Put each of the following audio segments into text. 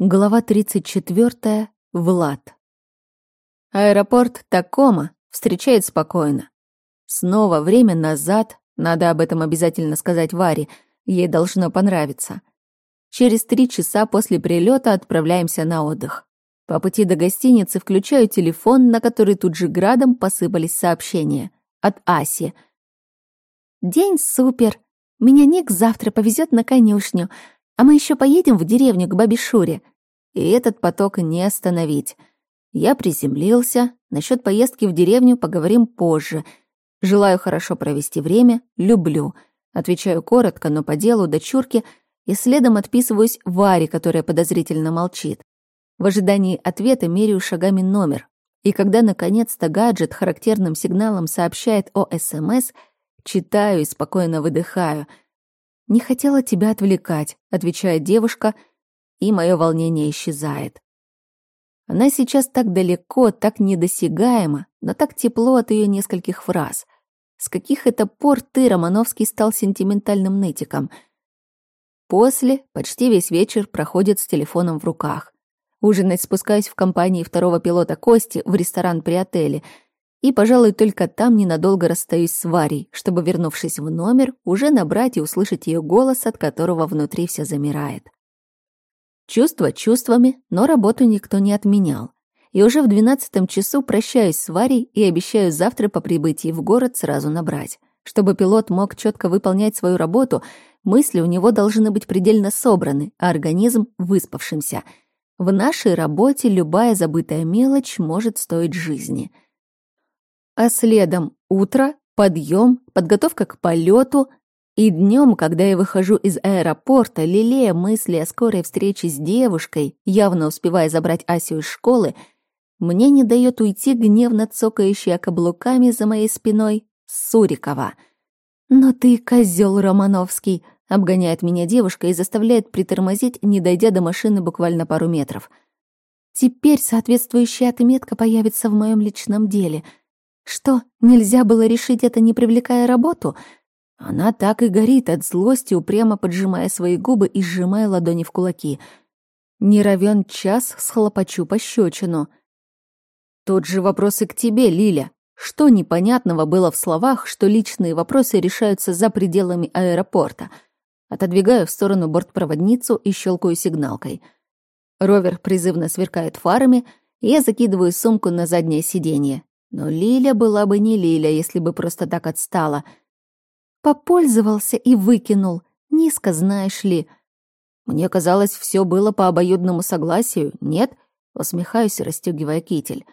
Глава 34. Влад. Аэропорт Такома встречает спокойно. Снова время назад, надо об этом обязательно сказать Варе, ей должно понравиться. Через три часа после прилета отправляемся на отдых. По пути до гостиницы включаю телефон, на который тут же градом посыпались сообщения. От Аси. «День супер. Меня Ник завтра повезет на конюшню. А мы еще поедем в деревню к бабе Шуре. И этот поток не остановить. Я приземлился. Насчет поездки в деревню поговорим позже. Желаю хорошо провести время. Люблю. Отвечаю коротко, но по делу дочурки, и следом отписываюсь Варе, которая подозрительно молчит. В ожидании ответа меряю шагами номер. И когда наконец-то гаджет характерным сигналом сообщает о СМС, читаю и спокойно выдыхаю — «Не хотела тебя отвлекать», — отвечает девушка, и мое волнение исчезает. Она сейчас так далеко, так недосягаема, но так тепло от ее нескольких фраз. С каких это пор ты, Романовский, стал сентиментальным нытиком? После почти весь вечер проходит с телефоном в руках. Ужинать спускаюсь в компании второго пилота Кости в ресторан при отеле — и, пожалуй, только там ненадолго расстаюсь с Варей, чтобы, вернувшись в номер, уже набрать и услышать ее голос, от которого внутри все замирает. Чувства чувствами, но работу никто не отменял. И уже в двенадцатом часу прощаюсь с Варей и обещаю завтра по прибытии в город сразу набрать. Чтобы пилот мог четко выполнять свою работу, мысли у него должны быть предельно собраны, а организм — выспавшимся. В нашей работе любая забытая мелочь может стоить жизни — а следом утро, подъем, подготовка к полету и днем, когда я выхожу из аэропорта, лелея мысли о скорой встрече с девушкой, явно успевая забрать Асю из школы, мне не дает уйти гневно цокающая каблуками за моей спиной Сурикова. «Но ты козел Романовский!» — обгоняет меня девушка и заставляет притормозить, не дойдя до машины буквально пару метров. «Теперь соответствующая отметка появится в моем личном деле — что, нельзя было решить это, не привлекая работу? Она так и горит от злости, упрямо поджимая свои губы и сжимая ладони в кулаки. Не равен час схлопочу пощечину. Тот же вопрос и к тебе, Лиля. Что непонятного было в словах, что личные вопросы решаются за пределами аэропорта? Отодвигаю в сторону бортпроводницу и щелкаю сигналкой. Ровер призывно сверкает фарами, и я закидываю сумку на заднее сиденье. Но Лиля была бы не Лиля, если бы просто так отстала. Попользовался и выкинул. Низко, знаешь ли. Мне казалось, все было по обоюдному согласию. Нет? Усмехаюсь, расстегивая китель.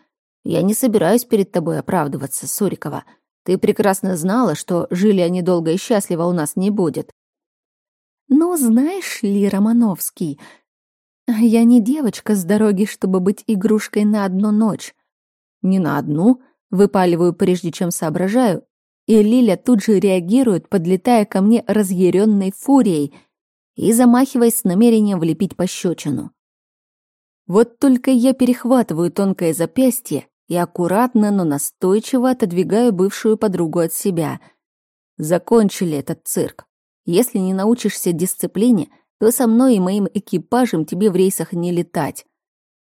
Я не собираюсь перед тобой оправдываться, Сурикова. Ты прекрасно знала, что жили они долго и счастливо у нас не будет. Ну, знаешь ли, Романовский, я не девочка с дороги, чтобы быть игрушкой на одну ночь. Не на одну, выпаливаю, прежде чем соображаю, и Лиля тут же реагирует, подлетая ко мне разъяренной фурией и замахиваясь с намерением влепить пощечину. Вот только я перехватываю тонкое запястье и аккуратно, но настойчиво отодвигаю бывшую подругу от себя. Закончили этот цирк. Если не научишься дисциплине, то со мной и моим экипажем тебе в рейсах не летать.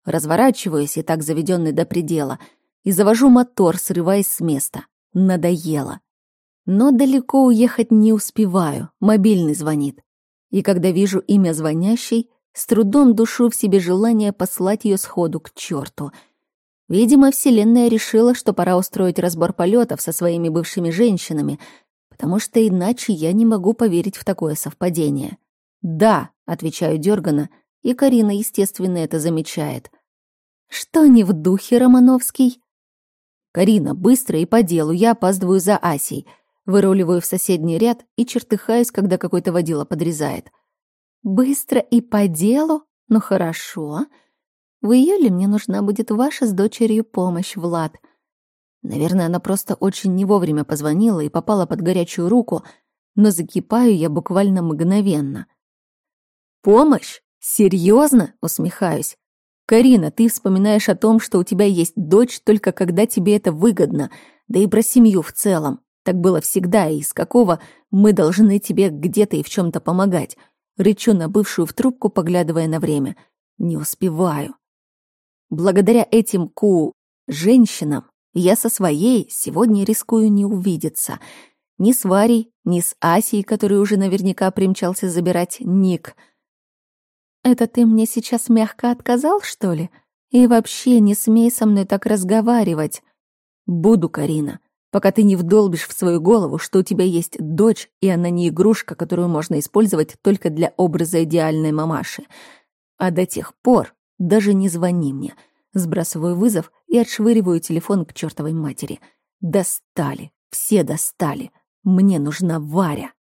Разворачиваюсь и так заведенный до предела — и завожу мотор, срываясь с места. Надоело. Но далеко уехать не успеваю, мобильный звонит. И когда вижу имя звонящей, с трудом душу в себе желание послать ее сходу к черту. Видимо, Вселенная решила, что пора устроить разбор полетов со своими бывшими женщинами, потому что иначе я не могу поверить в такое совпадение. «Да», — отвечаю дёрганно, и Карина, естественно, это замечает. «Что не в духе, Романовский?» «Карина, быстро и по делу, я опаздываю за Асей». Выруливаю в соседний ряд и чертыхаюсь, когда какой-то водила подрезает. «Быстро и по делу? Ну хорошо. В июле мне нужна будет ваша с дочерью помощь, Влад». Наверное, она просто очень не вовремя позвонила и попала под горячую руку, но закипаю я буквально мгновенно. «Помощь? Серьезно?» — усмехаюсь. Карина, ты вспоминаешь о том, что у тебя есть дочь только когда тебе это выгодно, да и про семью в целом. Так было всегда, и из какого мы должны тебе где-то и в чем то помогать. Рычу на бывшую в трубку, поглядывая на время. Не успеваю. Благодаря этим ку женщинам я со своей сегодня рискую не увидеться. Ни с Варей, ни с Асей, который уже наверняка примчался забирать Ник. «Это ты мне сейчас мягко отказал, что ли? И вообще не смей со мной так разговаривать». «Буду, Карина, пока ты не вдолбишь в свою голову, что у тебя есть дочь, и она не игрушка, которую можно использовать только для образа идеальной мамаши. А до тех пор даже не звони мне». Сбрасываю вызов и отшвыриваю телефон к чертовой матери. Достали, все достали. Мне нужна Варя.